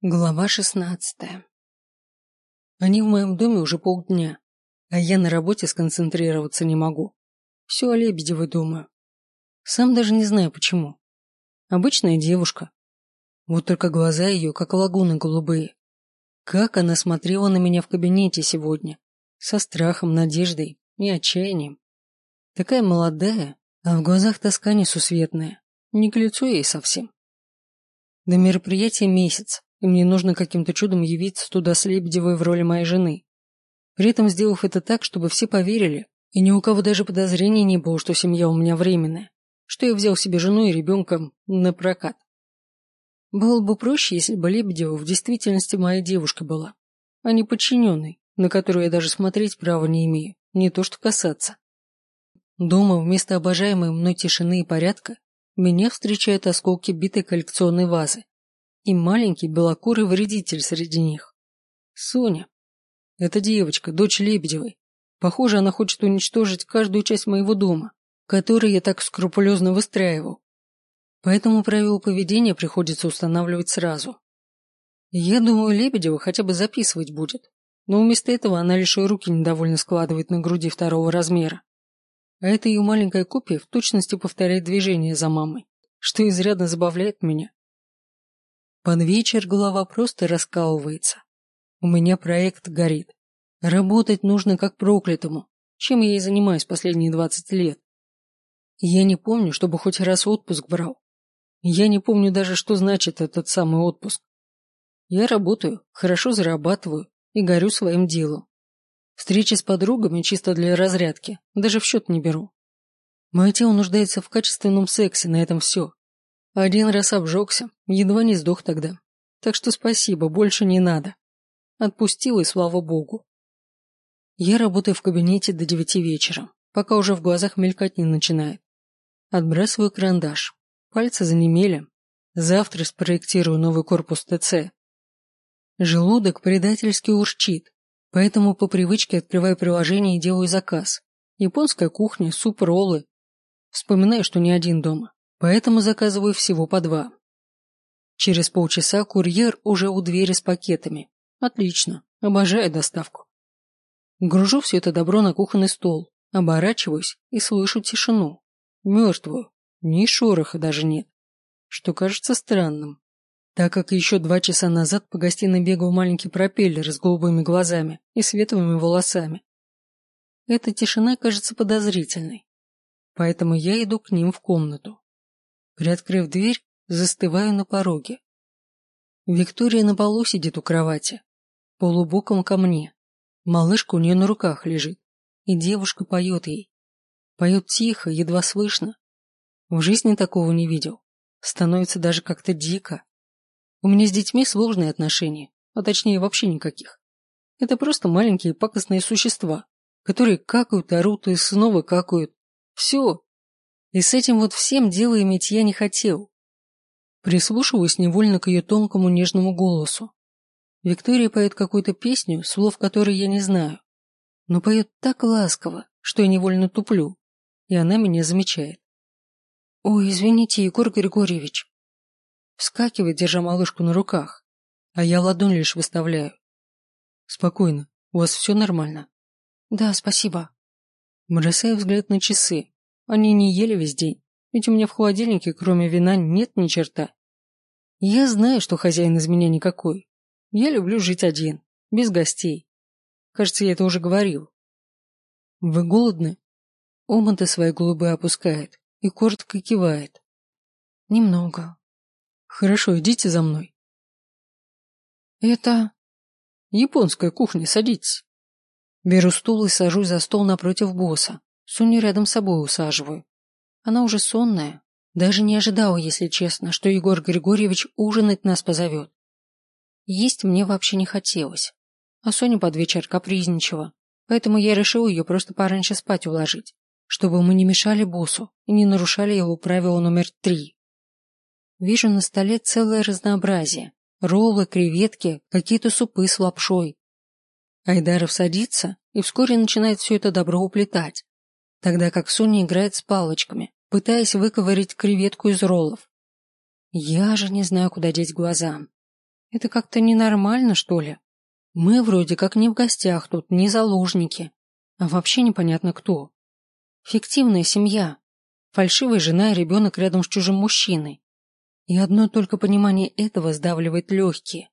Глава шестнадцатая Они в моем доме уже полдня, а я на работе сконцентрироваться не могу. Все о Лебедевой думаю. Сам даже не знаю почему. Обычная девушка. Вот только глаза ее, как лагуны голубые. Как она смотрела на меня в кабинете сегодня. Со страхом, надеждой и отчаянием. Такая молодая, а в глазах тоска несусветная. Не к лицу ей совсем. До мероприятия месяц, и мне нужно каким-то чудом явиться туда с Лебедевой в роли моей жены. При этом сделав это так, чтобы все поверили, и ни у кого даже подозрений не было, что семья у меня временная, что я взял себе жену и ребенка на прокат. Было бы проще, если бы Лебедева в действительности моя девушка была, а не подчиненной, на которую я даже смотреть права не имею, не то что касаться. Дома вместо обожаемой мной тишины и порядка меня встречают осколки битой коллекционной вазы, и маленький белокурый вредитель среди них. Соня. Это девочка, дочь Лебедевой. Похоже, она хочет уничтожить каждую часть моего дома, который я так скрупулезно выстраивал. Поэтому правила поведения приходится устанавливать сразу. Я думаю, Лебедева хотя бы записывать будет, но вместо этого она лишь руки недовольно складывает на груди второго размера. А эта ее маленькая копия в точности повторяет движение за мамой, что изрядно забавляет меня. Под вечер голова просто раскалывается. У меня проект горит. Работать нужно как проклятому, чем я и занимаюсь последние двадцать лет. Я не помню, чтобы хоть раз отпуск брал. Я не помню даже, что значит этот самый отпуск. Я работаю, хорошо зарабатываю и горю своим делом. Встречи с подругами чисто для разрядки, даже в счет не беру. Мое тело нуждается в качественном сексе, на этом все. Один раз обжегся, едва не сдох тогда. Так что спасибо, больше не надо. Отпустил и слава богу. Я работаю в кабинете до девяти вечера, пока уже в глазах мелькать не начинает. Отбрасываю карандаш. Пальцы занемели. Завтра спроектирую новый корпус ТЦ. Желудок предательски урчит, поэтому по привычке открываю приложение и делаю заказ. Японская кухня, суп, роллы. Вспоминаю, что не один дома поэтому заказываю всего по два. Через полчаса курьер уже у двери с пакетами. Отлично, обожаю доставку. Гружу все это добро на кухонный стол, оборачиваюсь и слышу тишину. Мертвую, ни шороха даже нет, что кажется странным, так как еще два часа назад по гостиной бегал маленький пропеллер с голубыми глазами и светлыми волосами. Эта тишина кажется подозрительной, поэтому я иду к ним в комнату. Приоткрыв дверь, застываю на пороге. Виктория на полу сидит у кровати, полубоком ко мне. Малышка у нее на руках лежит, и девушка поет ей. Поет тихо, едва слышно. В жизни такого не видел. Становится даже как-то дико. У меня с детьми сложные отношения, а точнее вообще никаких. Это просто маленькие пакостные существа, которые какают, орут и снова какают. Все, и с этим вот всем дело иметь я не хотел. Прислушиваюсь невольно к ее тонкому нежному голосу. Виктория поет какую-то песню, слов которой я не знаю. Но поет так ласково, что я невольно туплю, и она меня замечает. «Ой, извините, Егор Григорьевич». Вскакивает, держа малышку на руках, а я ладонь лишь выставляю. «Спокойно, у вас все нормально?» «Да, спасибо». Бросаю взгляд на часы, они не ели весь день, ведь у меня в холодильнике, кроме вина, нет ни черта. Я знаю, что хозяин из меня никакой. Я люблю жить один, без гостей. Кажется, я это уже говорил. Вы голодны? Оманта свои голубые опускает и коротко кивает. Немного. Хорошо, идите за мной. Это... Японская кухня, садитесь. Беру стул и сажусь за стол напротив босса. Соню рядом с собой усаживаю. Она уже сонная. Даже не ожидала, если честно, что Егор Григорьевич ужинать нас позовет. Есть мне вообще не хотелось. А Соня под вечер капризничала. Поэтому я решил ее просто пораньше спать уложить, чтобы мы не мешали боссу и не нарушали его правило номер три. Вижу на столе целое разнообразие. Роллы, креветки, какие-то супы с лапшой. Айдаров садится и вскоре начинает все это добро уплетать тогда как Соня играет с палочками, пытаясь выковырить креветку из роллов. Я же не знаю, куда деть глаза. Это как-то ненормально, что ли? Мы вроде как не в гостях тут, не заложники, а вообще непонятно кто. Фиктивная семья, фальшивая жена и ребенок рядом с чужим мужчиной. И одно только понимание этого сдавливает легкие.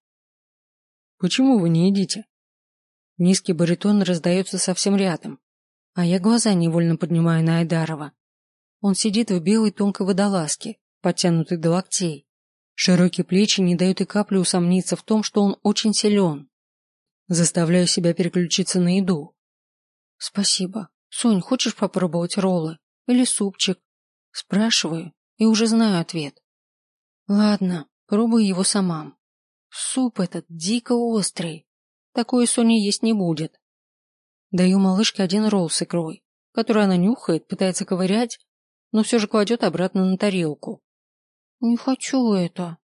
«Почему вы не едите?» Низкий баритон раздается совсем рядом, а я глаза невольно поднимаю на Айдарова. Он сидит в белой тонкой водолазке, подтянутой до локтей. Широкие плечи не дают и капли усомниться в том, что он очень силен. Заставляю себя переключиться на еду. Спасибо. Сонь, хочешь попробовать роллы? Или супчик? Спрашиваю и уже знаю ответ. Ладно, пробую его сама. Суп этот дико острый. Такое Соня есть не будет. Даю малышке один ролл с икрой, который она нюхает, пытается ковырять, но все же кладет обратно на тарелку. Не хочу это.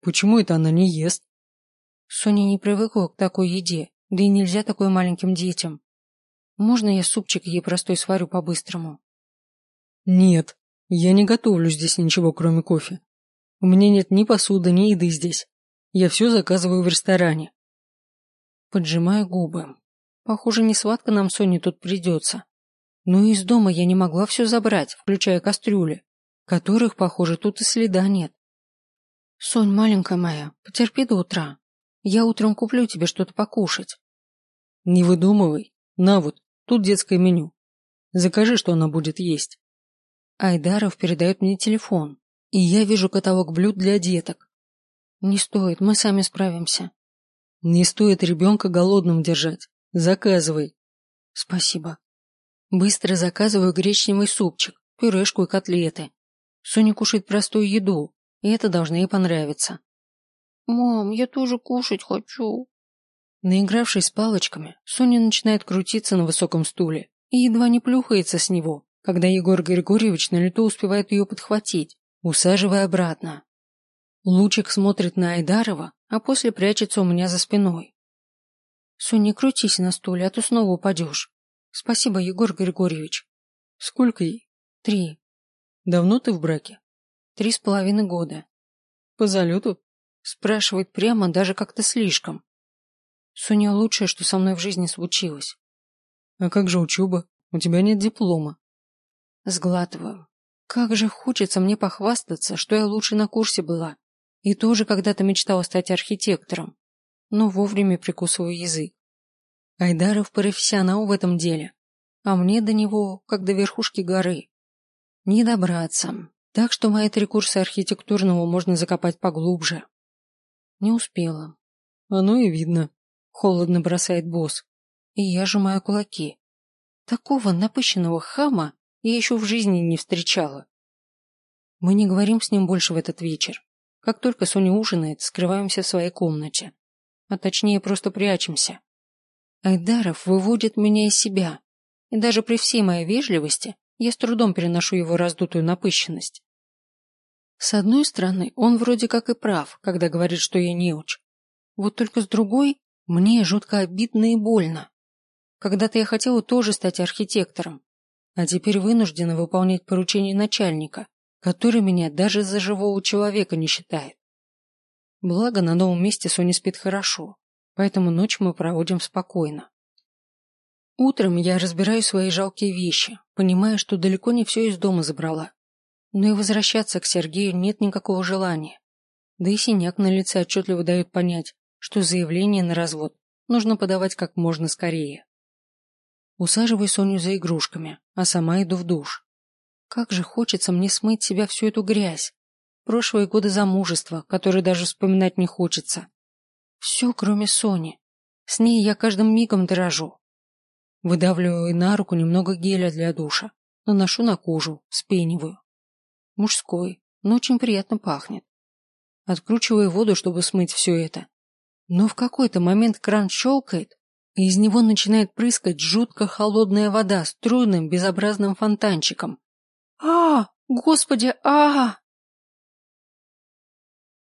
Почему это она не ест? Соня не привыкла к такой еде, да и нельзя такой маленьким детям. Можно я супчик ей простой сварю по-быстрому? Нет, я не готовлю здесь ничего, кроме кофе. У меня нет ни посуды, ни еды здесь. Я все заказываю в ресторане. Поджимаю губы. Похоже, не сладко нам Соне тут придется. Но из дома я не могла все забрать, включая кастрюли, которых, похоже, тут и следа нет. Сонь, маленькая моя, потерпи до утра. Я утром куплю тебе что-то покушать. Не выдумывай. На вот, тут детское меню. Закажи, что она будет есть. Айдаров передает мне телефон, и я вижу каталог блюд для деток. Не стоит, мы сами справимся. Не стоит ребенка голодным держать. Заказывай. Спасибо. Быстро заказываю гречневый супчик, пюрешку и котлеты. Соня кушает простую еду, и это должно ей понравиться. «Мам, я тоже кушать хочу». Наигравшись с палочками, Соня начинает крутиться на высоком стуле и едва не плюхается с него, когда Егор Григорьевич на лету успевает ее подхватить, усаживая обратно. Лучик смотрит на Айдарова, а после прячется у меня за спиной. Соня, не крутись на стуле, а то снова упадешь. Спасибо, Егор Григорьевич. Сколько ей? Три. Давно ты в браке? Три с половиной года. По залету? Спрашивает прямо, даже как-то слишком. Соня лучшее, что со мной в жизни случилось. А как же учеба? У тебя нет диплома. Сглатываю. Как же хочется мне похвастаться, что я лучше на курсе была. И тоже когда-то мечтала стать архитектором. Но вовремя прикусываю язык. Айдаров профессионал в этом деле. А мне до него, как до верхушки горы. Не добраться. Так что мои три курса архитектурного можно закопать поглубже. Не успела. Оно и видно. Холодно бросает босс. И я сжимаю кулаки. Такого напыщенного хама я еще в жизни не встречала. Мы не говорим с ним больше в этот вечер. Как только Соня ужинает, скрываемся в своей комнате. А точнее, просто прячемся. Айдаров выводит меня из себя. И даже при всей моей вежливости я с трудом переношу его раздутую напыщенность. С одной стороны, он вроде как и прав, когда говорит, что я неуч. Вот только с другой, мне жутко обидно и больно. Когда-то я хотела тоже стать архитектором, а теперь вынуждена выполнять поручения начальника, который меня даже за живого человека не считает. Благо, на новом месте Соня спит хорошо, поэтому ночь мы проводим спокойно. Утром я разбираю свои жалкие вещи, понимая, что далеко не все из дома забрала. Но и возвращаться к Сергею нет никакого желания. Да и синяк на лице отчетливо дает понять, что заявление на развод нужно подавать как можно скорее. Усаживаю Соню за игрушками, а сама иду в душ. Как же хочется мне смыть себя всю эту грязь. Прошлые годы замужества, которые даже вспоминать не хочется. Все, кроме Сони. С ней я каждым мигом дорожу. Выдавливаю на руку немного геля для душа, наношу на кожу, спениваю. Мужской, но очень приятно пахнет. Откручиваю воду, чтобы смыть все это. Но в какой-то момент кран щелкает, и из него начинает прыскать жутко холодная вода с трудным безобразным фонтанчиком. а Господи, а,